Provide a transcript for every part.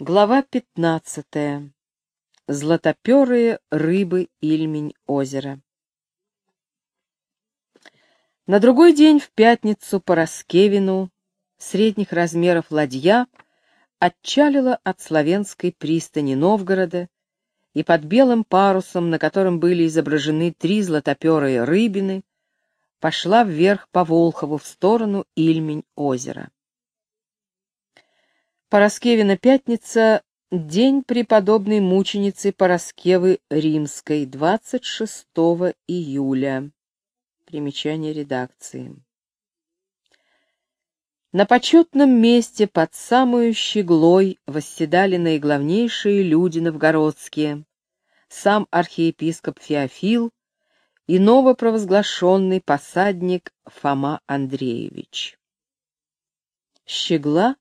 Глава пятнадцатая. Златоперые рыбы Ильмень озера. На другой день в пятницу по Раскевину средних размеров ладья отчалила от славянской пристани Новгорода и под белым парусом, на котором были изображены три златоперые рыбины, пошла вверх по Волхову в сторону Ильмень озера. Пороскевина пятница, день преподобной мученицы Пороскевы Римской, 26 июля. Примечание редакции. На почетном месте под самую щеглой восседали наиглавнейшие люди новгородские, сам архиепископ Феофил и новопровозглашенный посадник Фома Андреевич. Щегла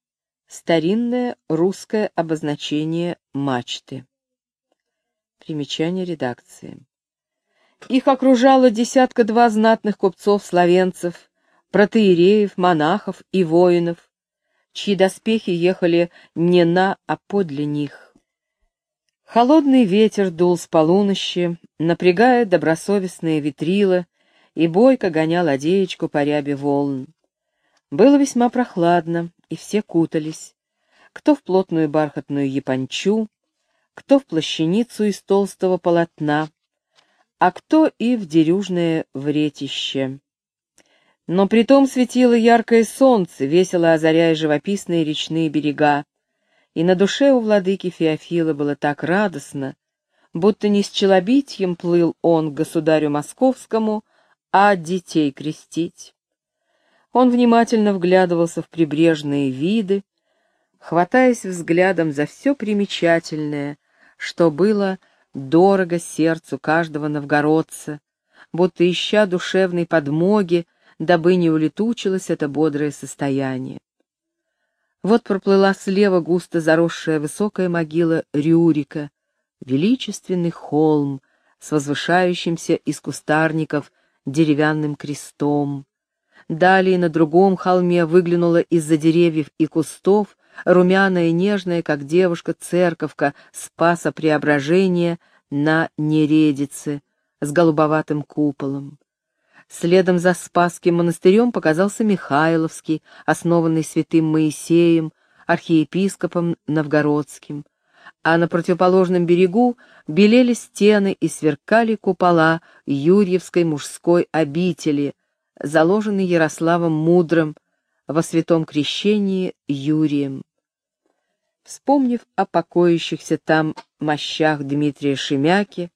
Старинное русское обозначение мачты. Примечание редакции. Их окружало десятка-два знатных купцов-словенцев, протеереев, монахов и воинов, чьи доспехи ехали не на, а подле них. Холодный ветер дул с полунощи, напрягая добросовестные ветрила, и бойко гонял одеечку по рябе волн. Было весьма прохладно, и все кутались, кто в плотную бархатную япончу, кто в плащаницу из толстого полотна, а кто и в дерюжное вретище. Но притом светило яркое солнце, весело озаряя живописные речные берега, и на душе у владыки Феофила было так радостно, будто не с челобитьем плыл он к государю московскому, а детей крестить. Он внимательно вглядывался в прибрежные виды, хватаясь взглядом за все примечательное, что было дорого сердцу каждого новгородца, будто ища душевной подмоги, дабы не улетучилось это бодрое состояние. Вот проплыла слева густо заросшая высокая могила Рюрика, величественный холм с возвышающимся из кустарников деревянным крестом, Далее на другом холме выглянула из-за деревьев и кустов румяная и нежная, как девушка-церковка Спаса Преображения на Нередице с голубоватым куполом. Следом за Спасским монастырем показался Михайловский, основанный святым Моисеем, архиепископом Новгородским, а на противоположном берегу белели стены и сверкали купола Юрьевской мужской обители — заложенный Ярославом Мудрым во святом крещении Юрием. Вспомнив о покоящихся там мощах Дмитрия Шемяки,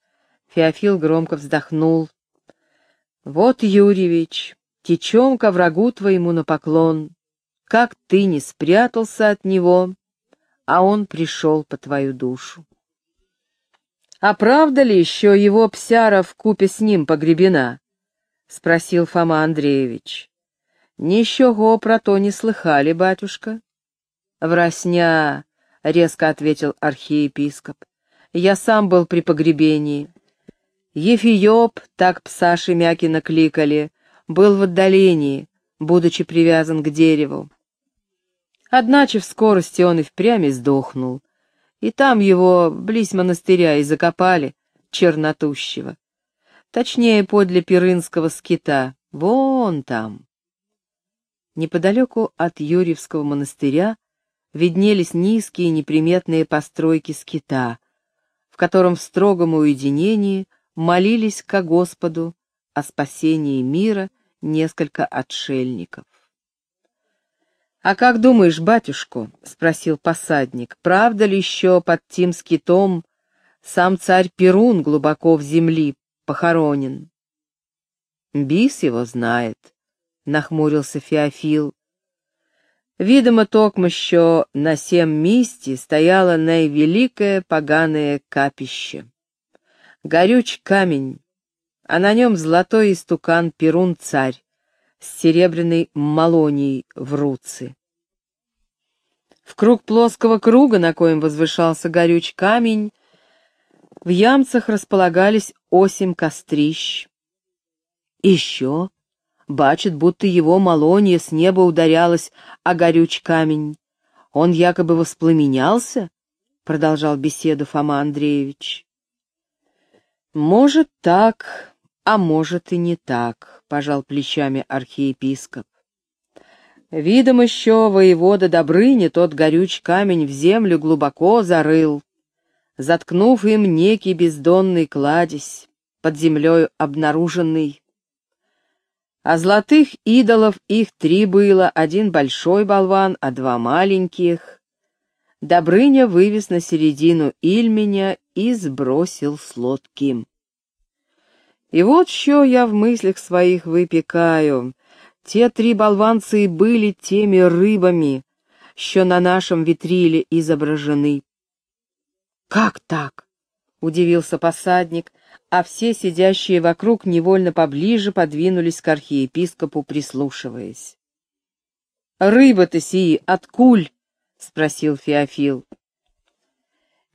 Феофил громко вздохнул. «Вот, Юрьевич, течем ко врагу твоему на поклон, как ты не спрятался от него, а он пришел по твою душу». «А правда ли еще его псяра в купе с ним погребена?» — спросил Фома Андреевич. — Ничего про то не слыхали, батюшка. — Врасня, — резко ответил архиепископ. — Я сам был при погребении. Ефиоп, так пса Шемякина кликали, был в отдалении, будучи привязан к дереву. Одначе в скорости он и впрямь сдохнул, и там его близ монастыря и закопали, чернотущего. Точнее, подле Пирынского скита, вон там. Неподалеку от Юрьевского монастыря виднелись низкие неприметные постройки скита, в котором в строгом уединении молились ко Господу о спасении мира несколько отшельников. «А как думаешь, батюшку?» — спросил посадник. «Правда ли еще под тем скитом сам царь Перун глубоко в земли похоронен. Бис его знает, — нахмурился Феофил. Видимо, токмо що на сем місті стояло наивеликое поганое капище. Горюч камень, а на нем золотой истукан Перун-царь с серебряной малонией в руце. В круг плоского круга, на коем возвышался горюч камень, в ямцах располагались осемь кострищ. Еще бачит, будто его малонье с неба ударялось о горюч камень. Он якобы воспламенялся, — продолжал беседу Фома Андреевич. «Может, так, а может и не так», — пожал плечами архиепископ. Видом еще воевода Добрыни тот горюч камень в землю глубоко зарыл, заткнув им некий бездонный кладезь, под землей обнаруженный. А золотых идолов их три было, один большой болван, а два маленьких. Добрыня вывез на середину Ильменя и сбросил с лодки. И вот что я в мыслях своих выпекаю. Те три болванцы и были теми рыбами, что на нашем витриле изображены. «Как так?» — удивился посадник, а все сидящие вокруг невольно поближе подвинулись к архиепископу, прислушиваясь. «Рыба-то сии откуль?» — спросил Феофил.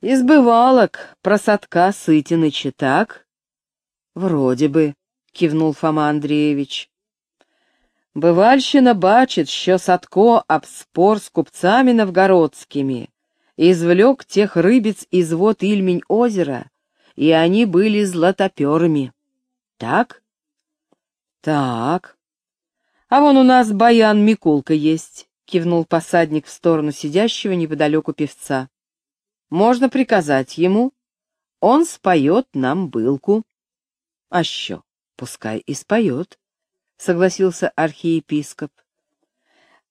«Из бывалок про садка Сытиныча, так?» «Вроде бы», — кивнул Фома Андреевич. «Бывальщина бачит, що Садко об спор с купцами новгородскими, извлек тех рыбец из вод Ильмень озера, и они были златоперами. Так?» «Так. А вон у нас баян Микулка есть кивнул посадник в сторону сидящего неподалеку певца. Можно приказать ему, он споет нам былку. А що, пускай и споет, согласился архиепископ.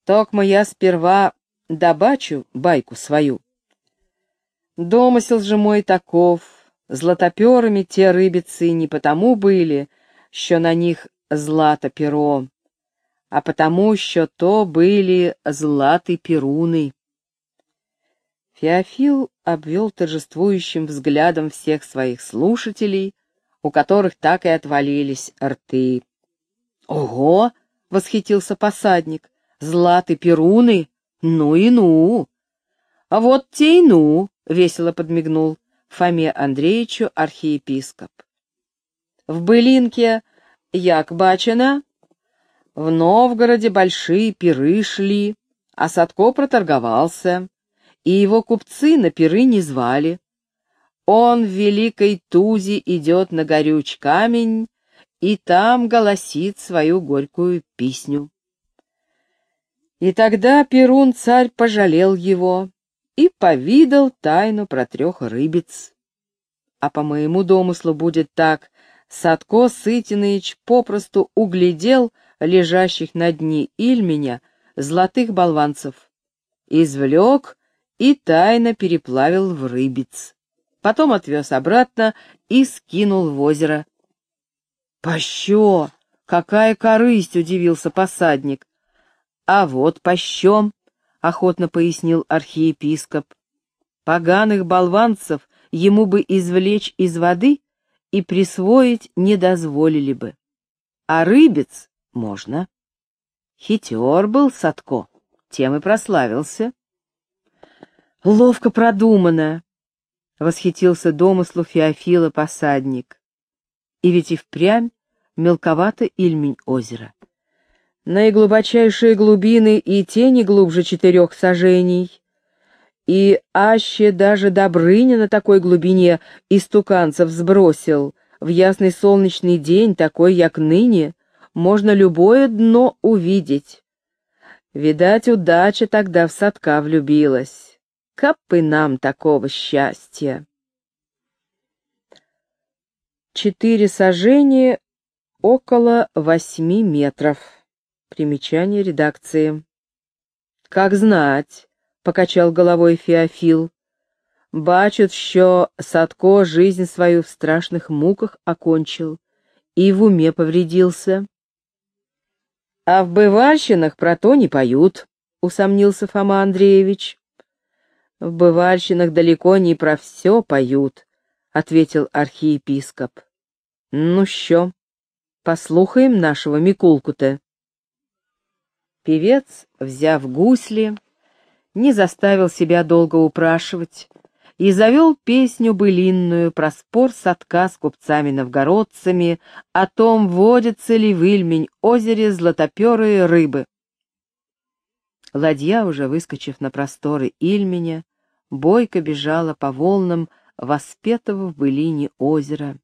Токмо я сперва добачу байку свою. Домысел же мой таков, златоперами те рыбицы не потому были, що на них злато перо, а потому, що то были златы перуны. Феофил обвел торжествующим взглядом всех своих слушателей, у которых так и отвалились рты. «Ого!» — восхитился посадник. «Златы перуны? Ну и ну!» «А вот те и ну!» — весело подмигнул Фоме Андреевичу архиепископ. «В былинке, як бачена, в Новгороде большие пиры шли, а Садко проторговался, и его купцы на пиры не звали. Он в великой тузе идет на горюч камень, и там голосит свою горькую песню. И тогда Перун царь пожалел его и повидал тайну про трех рыбец. А по моему домыслу будет так, Садко Сытиныч попросту углядел, лежащих на дне Ильменя, золотых болванцев. Извлек и тайно переплавил в рыбец. Потом отвез обратно и скинул в озеро. «Пощо? Какая корысть!» — удивился посадник. «А вот пощем!» — охотно пояснил архиепископ. «Поганых болванцев ему бы извлечь из воды и присвоить не дозволили бы. А рыбец можно. Хитер был Садко, тем и прославился. Ловко продумано, — восхитился домыслу Феофила посадник. И ведь и впрямь мелковато Ильмень озера. Наиглубочайшие глубины и тени глубже четырех сажений, и аще даже Добрыня на такой глубине истуканцев сбросил, в ясный солнечный день, такой, як ныне, можно любое дно увидеть. Видать, удача тогда в садка влюбилась. Кап и нам такого счастья. Четыре сажения около восьми метров. Примечание редакции. Как знать, покачал головой Феофил. Бачит, що Садко жизнь свою в страшных муках окончил и в уме повредился. А в бывальщинах про то не поют, усомнился Фома Андреевич. В бывальщинах далеко не про все поют, ответил архиепископ. Ну що, послухаем нашего Микулку-то. Певец, взяв гусли, не заставил себя долго упрашивать, и завел песню былинную про спор садка с купцами-новгородцами о том, водятся ли в Ильмень озере златоперые рыбы. Ладья, уже выскочив на просторы Ильменя, бойко бежала по волнам воспетого в былине озера.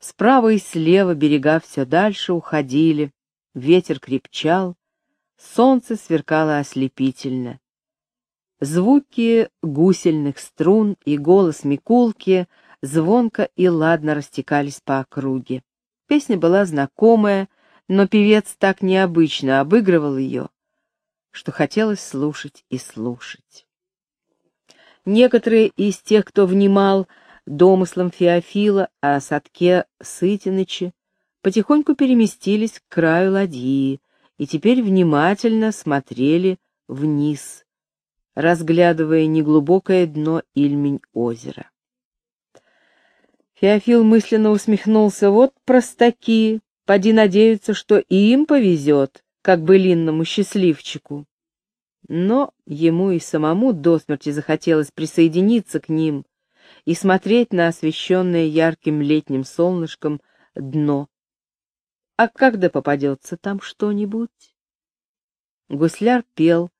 Справа и слева берега все дальше уходили, ветер крепчал, солнце сверкало ослепительно. Звуки гусельных струн и голос Микулки звонко и ладно растекались по округе. Песня была знакомая, но певец так необычно обыгрывал ее, что хотелось слушать и слушать. Некоторые из тех, кто внимал домыслам Феофила о садке Сытиныча, потихоньку переместились к краю ладьи и теперь внимательно смотрели вниз, разглядывая неглубокое дно Ильмень озера. Феофил мысленно усмехнулся. Вот простаки, поди надеются, что и им повезет, как былинному счастливчику. Но ему и самому до смерти захотелось присоединиться к ним и смотреть на освещенное ярким летним солнышком дно. А когда попадется там что-нибудь? Гусляр пел,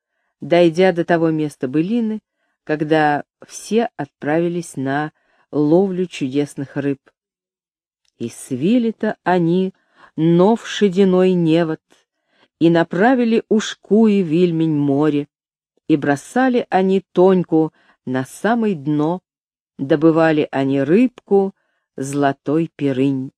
дойдя до того места былины, когда все отправились на ловлю чудесных рыб. И свили-то они нов шединой невод, и направили ушку и вильмень море, и бросали они тоньку на самое дно, добывали они рыбку, золотой перынь.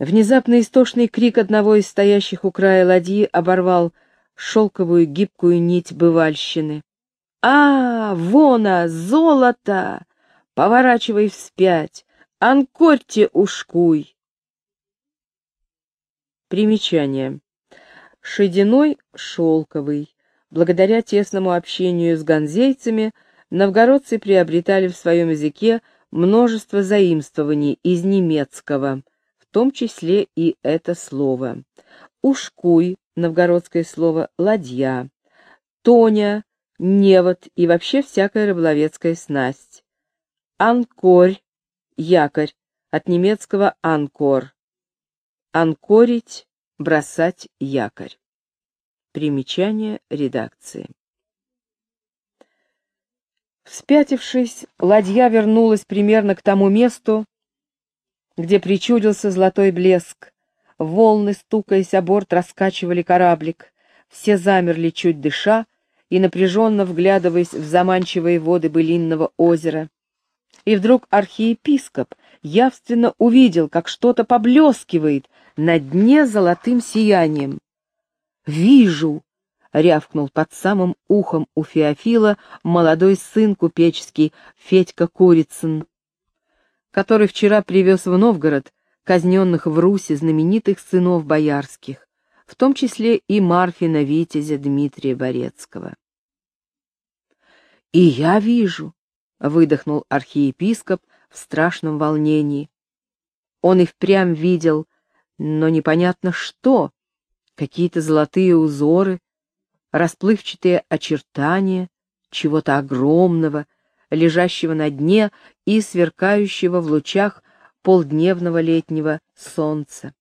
Внезапно истошный крик одного из стоящих у края ладьи оборвал шелковую гибкую нить бывальщины. «А, вона, золото! Поворачивай вспять! Анкорьте ушкуй!» Примечание. Шединой шелковый. Благодаря тесному общению с ганзейцами, новгородцы приобретали в своем языке множество заимствований из немецкого, том числе и это слово. Ушкуй, новгородское слово, ладья. Тоня, невод и вообще всякая рыболовецкая снасть. Анкорь, якорь, от немецкого анкор, Анкорить, бросать якорь. Примечание редакции. Вспятившись, ладья вернулась примерно к тому месту, где причудился золотой блеск. Волны, стукаясь о борт, раскачивали кораблик. Все замерли, чуть дыша, и напряженно вглядываясь в заманчивые воды былинного озера. И вдруг архиепископ явственно увидел, как что-то поблескивает на дне золотым сиянием. «Вижу!» — рявкнул под самым ухом у Феофила молодой сын купеческий Федька Курицын, который вчера привез в Новгород казненных в Руси знаменитых сынов боярских, в том числе и Марфина Витязя Дмитрия Борецкого. «И я вижу!» — выдохнул архиепископ в страшном волнении. Он и впрямь видел но непонятно что, какие-то золотые узоры, расплывчатые очертания чего-то огромного, лежащего на дне и сверкающего в лучах полдневного летнего солнца.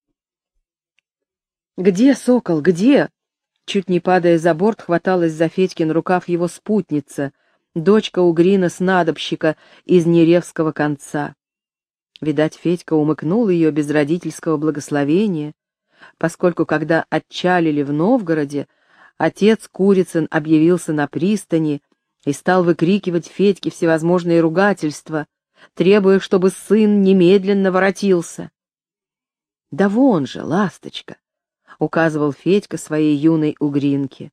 «Где сокол, где?» Чуть не падая за борт, хваталась за Федькин рукав его спутница, дочка Угрина-снадобщика из Неревского конца. Видать, Федька умыкнул ее без родительского благословения, поскольку, когда отчалили в Новгороде, отец Курицын объявился на пристани и стал выкрикивать Федьке всевозможные ругательства, требуя, чтобы сын немедленно воротился. «Да вон же, ласточка!» — указывал Федька своей юной угринке.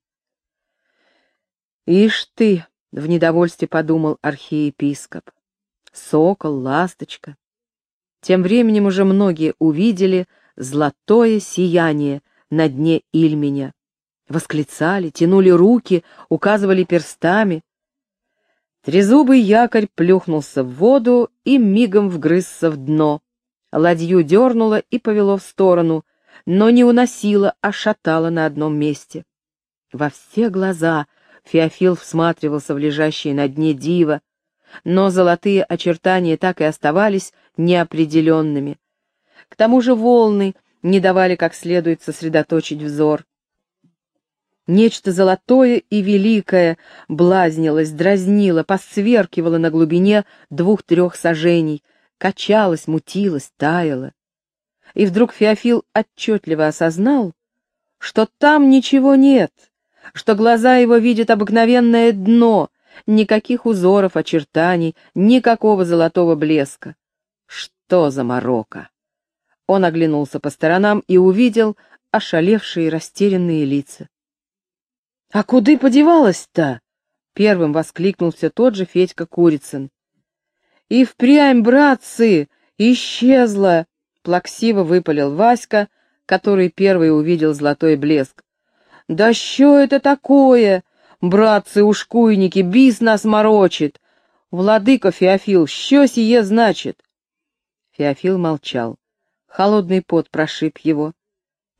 «Ишь ты!» — в недовольстве подумал архиепископ. «Сокол, ласточка, тем временем уже многие увидели золотое сияние на дне Ильменя. Восклицали, тянули руки, указывали перстами. Трезубый якорь плюхнулся в воду и мигом вгрызся в дно. Ладью дернуло и повело в сторону, но не уносило, а шатало на одном месте. Во все глаза Феофил всматривался в лежащее на дне диво, но золотые очертания так и оставались неопределенными. К тому же волны не давали как следует сосредоточить взор. Нечто золотое и великое блазнилось, дразнило, посверкивало на глубине двух-трех сажений, качалось, мутилось, таяло. И вдруг Феофил отчетливо осознал, что там ничего нет, что глаза его видят обыкновенное дно, никаких узоров, очертаний, никакого золотого блеска. Что за морока? Он оглянулся по сторонам и увидел ошалевшие растерянные лица. «А куда подевалась-то?» — первым воскликнул все тот же Федька Курицын. «И впрямь, братцы, исчезла!» — плаксиво выпалил Васька, который первый увидел золотой блеск. «Да что это такое? Братцы-ушкуйники, бис нас морочит! Владыка Феофил, что сие значит?» Феофил молчал. Холодный пот прошиб его.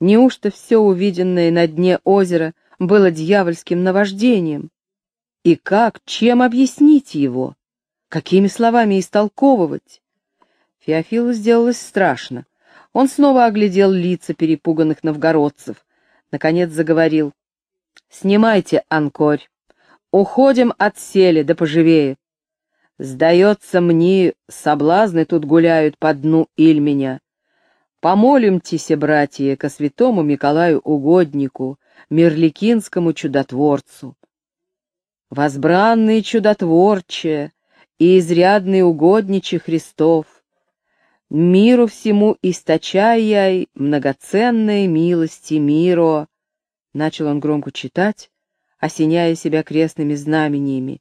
Неужто все увиденное на дне озера — было дьявольским наваждением. И как, чем объяснить его? Какими словами истолковывать? Феофилу сделалось страшно. Он снова оглядел лица перепуганных новгородцев. Наконец заговорил. «Снимайте анкорь. Уходим от сели, да поживее. Сдается мне, соблазны тут гуляют по дну Ильменя. Помолимтесь, братья, ко святому Николаю Угоднику, мерликинскому чудотворцу. Возбранный чудотворче и изрядный угодниче Христов, миру всему источай многоценные милости миру, начал он громко читать, осеняя себя крестными знамениями.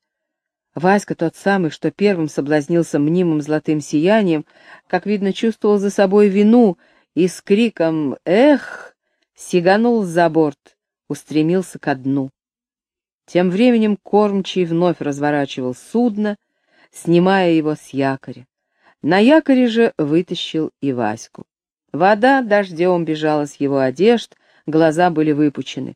Васька, тот самый, что первым соблазнился мнимым золотым сиянием, как видно, чувствовал за собой вину и с криком «Эх!» сиганул за борт устремился ко дну. Тем временем кормчий вновь разворачивал судно, снимая его с якоря. На якоре же вытащил и Ваську. Вода дождем бежала с его одежд, глаза были выпучены.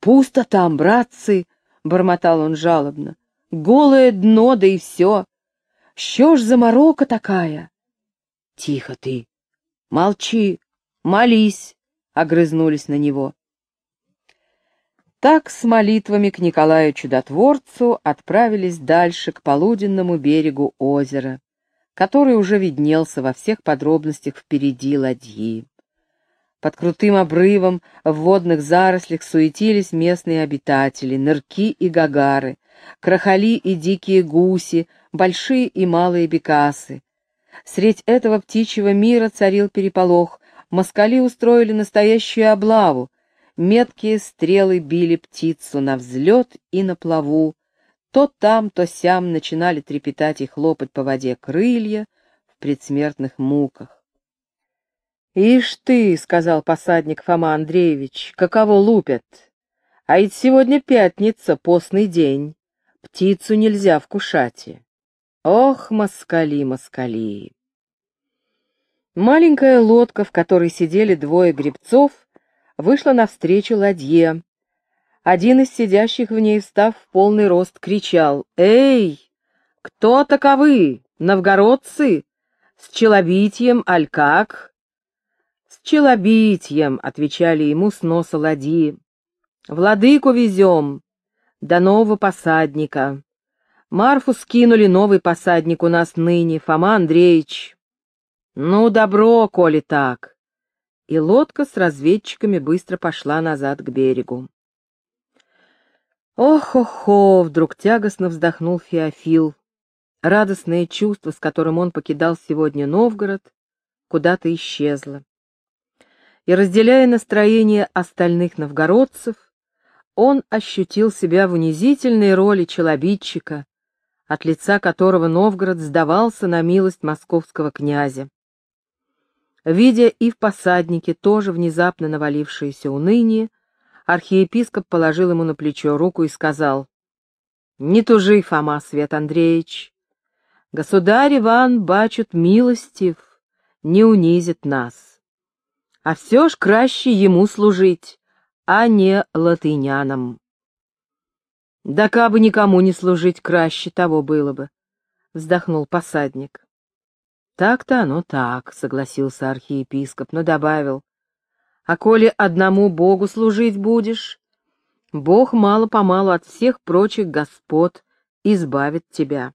«Пусто там, братцы!» — бормотал он жалобно. «Голое дно, да и все! Що ж за морока такая?» «Тихо ты! Молчи! Молись!» — огрызнулись на него. Так с молитвами к Николаю Чудотворцу отправились дальше к полуденному берегу озера, который уже виднелся во всех подробностях впереди ладьи. Под крутым обрывом в водных зарослях суетились местные обитатели, нырки и гагары, крахали и дикие гуси, большие и малые бекасы. Средь этого птичьего мира царил переполох, москали устроили настоящую облаву, Меткие стрелы били птицу на взлет и на плаву. То там, то сям начинали трепетать и хлопать по воде крылья в предсмертных муках. «Ишь ты», — сказал посадник Фома Андреевич, — «каково лупят? А ведь сегодня пятница, постный день. Птицу нельзя вкушать. Ох, москали, москали!» Маленькая лодка, в которой сидели двое гребцов, вышла навстречу ладье. Один из сидящих в ней, встав в полный рост, кричал «Эй, кто таковы, новгородцы? С челобитием, аль как?» «С челобитием», — отвечали ему с носа ладьи. «Владыку везем, до нового посадника. Марфу скинули новый посадник у нас ныне, Фома Андреевич. Ну, добро, коли так и лодка с разведчиками быстро пошла назад к берегу. «Ох-охо!» — вдруг тягостно вздохнул Феофил. Радостное чувство, с которым он покидал сегодня Новгород, куда-то исчезло. И, разделяя настроение остальных новгородцев, он ощутил себя в унизительной роли челобитчика, от лица которого Новгород сдавался на милость московского князя. Видя и в посаднике тоже внезапно навалившееся уныние, архиепископ положил ему на плечо руку и сказал, «Не тужи, Фома Свет Андреевич, государь Иван бачут милостив, не унизит нас. А все ж краще ему служить, а не латынянам». «Да кабы никому не служить, краще того было бы», — вздохнул посадник. Так-то оно так, согласился архиепископ, но добавил. А коли одному Богу служить будешь, Бог мало-помалу от всех прочих господ избавит тебя.